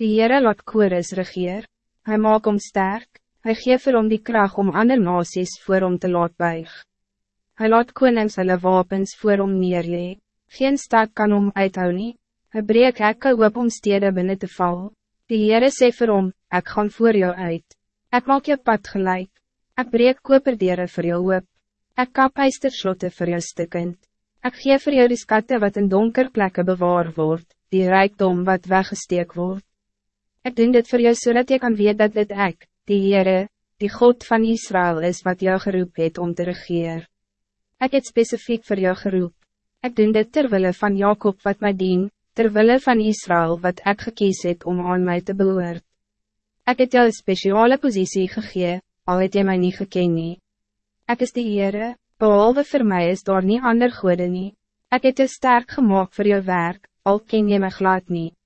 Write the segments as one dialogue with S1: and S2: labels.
S1: Die Heere laat Kores regeer, hy maak om sterk, hy geef vir hom die kracht om ander nasies voor hom te laat buig. Hy laat konings hulle wapens voor hom neerlee, geen stad kan hom uithou nie, hy breek hekke oop om stede binnen te val. Die Heere sê vir hom, ek gaan voor jou uit, ek maak jou pad gelijk, ek breek koperdere vir jou oop, ek kap slotte vir jou stikkend, ek geef vir jou die skatte wat in donker plekken bewaar wordt, die rijkdom wat weggesteek wordt. Ik doen dit voor jou zodat so je kan weten dat dit ik, die Heere, die God van Israël is wat jou geroep het om te regeer. Ik het specifiek voor jou geroep. Ik doen dit terwille van Jacob wat mij dien, terwille van Israël wat ik gekies het om aan mij te behoort. Ik het jou een speciale positie gegee, al het jy my nie geken nie. Ek is die Heere, behalve voor mij is daar nie ander goede nie. Ek het jou sterk gemaakt voor jou werk, al ken jy my glad niet.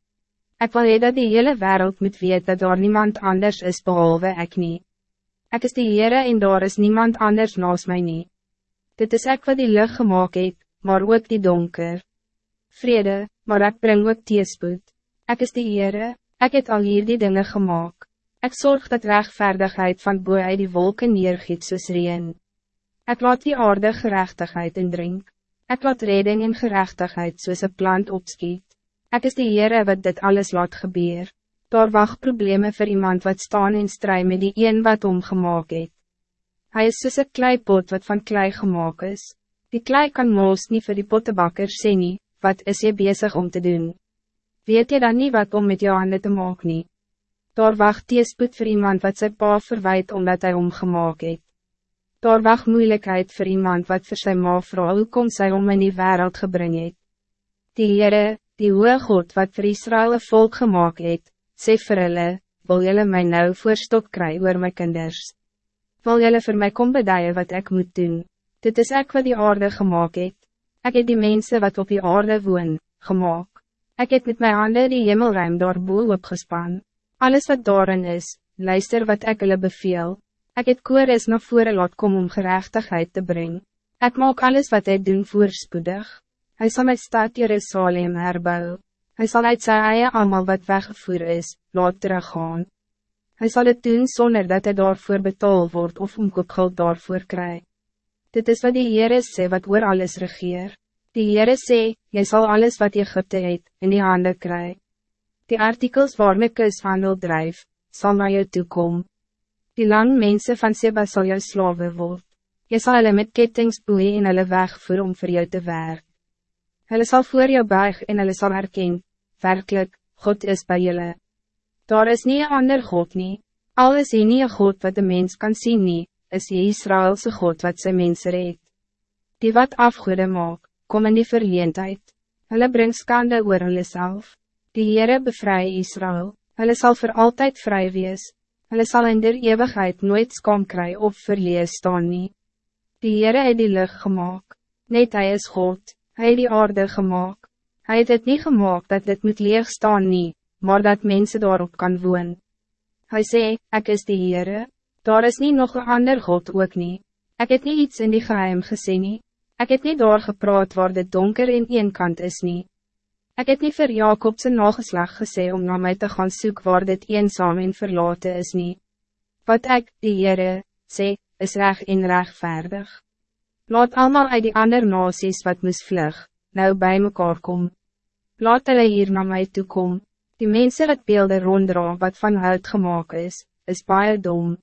S1: Ik wil hee dat die hele wereld moet weten dat er niemand anders is behalve ik niet. Ik is die Heere en daar is niemand anders naast mij niet. Dit is ek wat die lucht gemaakt het, maar ook die donker. Vrede, maar ik breng ook teespoed. Ik is die Heere, ik het al hier die dingen gemaakt. Ik zorg dat rechtvaardigheid van boe uit die wolken neergiet soos reen. Ik laat die aarde gerechtigheid indrink. Ik laat redding en gerechtigheid soos een plant opskiet. Ik is de Heere wat dit alles laat gebeur. Daar wacht problemen voor iemand wat staan in strijd met die een wat omgemaak het. Hij is soos een kleipot wat van klei gemaakt is. Die klei kan moos niet voor die pottebakker sê nie, wat is je bezig om te doen? Weet je dan niet wat om met jou handen te maken? nie? Daar wacht teespoed voor iemand wat zijn pa verwijt omdat hij omgemaak het. Daar wacht moeilijkheid voor iemand wat voor zijn ma vrouw hoe kom sy om in die wereld gebring het. Die Heere, die hoge God wat vir Israël een volk gemaakt het, sê vir hulle, wil julle my nou voorstok kry oor my kinders? Wil julle vir my kom beduie wat ik moet doen? Dit is ek wat die aarde gemaakt het. Ek het die mensen wat op die aarde woon, gemaakt. Ek het met my handen die hemelruim daarboel opgespan. Alles wat daarin is, luister wat ek hulle beveel. Ek het Kores na vore laat kom om gerechtigheid te brengen. Ik maak alles wat hij doen voorspoedig. Hij zal mijn stad Jerusalem herbouwen. Hij zal uit zijn eigen allemaal wat weggevoerd is, laat teruggaan. Hij zal het doen zonder dat hij daarvoor betaald wordt of omkoopgeld daarvoor krijgt. Dit is wat die Heere sê wat oor alles regeer. Die Heere sê, jy zal alles wat Egypte het, in die handen krijgen. Die artikels waarmee kushandel drijf, zal naar jou toekom. Die lang mensen van Seba zal jou slaven word. Jy sal hulle met kettings boeien en hulle wegvoer om voor jou te werken. Hulle sal voor jou buig en hulle sal herken, werkelijk, God is bij julle. Daar is niet een ander God nie, al is hy nie een God wat de mens kan zien nie, is die Israëlse God wat zijn mensen reed. Die wat afgoede maak, kom in die verleendheid, hulle bring skande oor hulle self. Die Heere bevry Israël, hulle sal voor altijd vrij wees, hulle sal in der eeuwigheid nooit skam kry of verlees staan nie. Die Heere het die lucht gemaakt, net hij is God. Hij het die aarde gemaakt. Hij het het niet gemaakt dat dit moet leeg staan nie, maar dat mensen daarop kan woon. Hij zei, ik is de Heere, daar is niet nog een ander God ook niet. Ik heb niet iets in die geheim gezien nie. Ik heb niet doorgepraat waar dit donker in een kant is niet. Ik heb niet voor Jacob zijn nageslag gezegd om naar mij te gaan zoeken waar dit eenzaam en verlaten is niet. Wat ik, die Heere, sê, is recht en rechtvaardig. Laat allemaal uit die ander nasies wat moes vlug, nou bij mekaar kom. Laat hulle hier naar mij toe kom. Die mensen wat beelden ronddra wat van hout gemaakt is, is baie dom.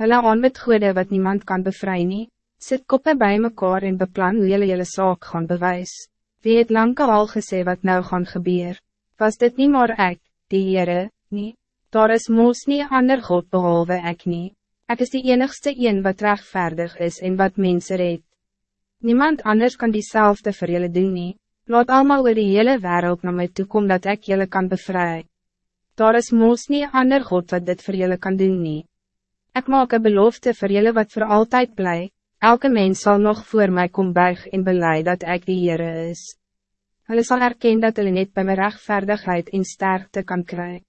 S1: Hulle aan met goede wat niemand kan bevrijden. nie, sit koppe bij mekaar en beplan hoe julle julle saak gaan bewys. Wie het lang al gesê wat nou gaan gebeur? Was dit niet maar ek, die Heere, nie? Daar is moos nie ander God behalve ek nie. Ik is de enigste een wat rechtvaardig is en wat mensen redt. Niemand anders kan diezelfde voor jullie doen nie. Laat allemaal oor die hele wereld naar mij toe kom dat ik jullie kan bevrijden. Daar is moos nie ander God wat dit voor jullie kan doen nie. Ik maak een belofte voor jullie wat voor altijd blij. Elke mens zal nog voor mij kom buig en beleid dat ik die Heere is. Hulle zal erkennen dat hulle net bij mijn rechtvaardigheid in sterkte kan krijgen.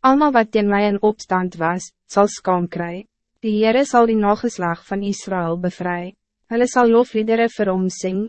S1: Allemaal wat in mij in opstand was, zal skam krijgen. Die Heere zal die nageslag van Israël bevrijden. Hulle sal lofliedere vir hom sing,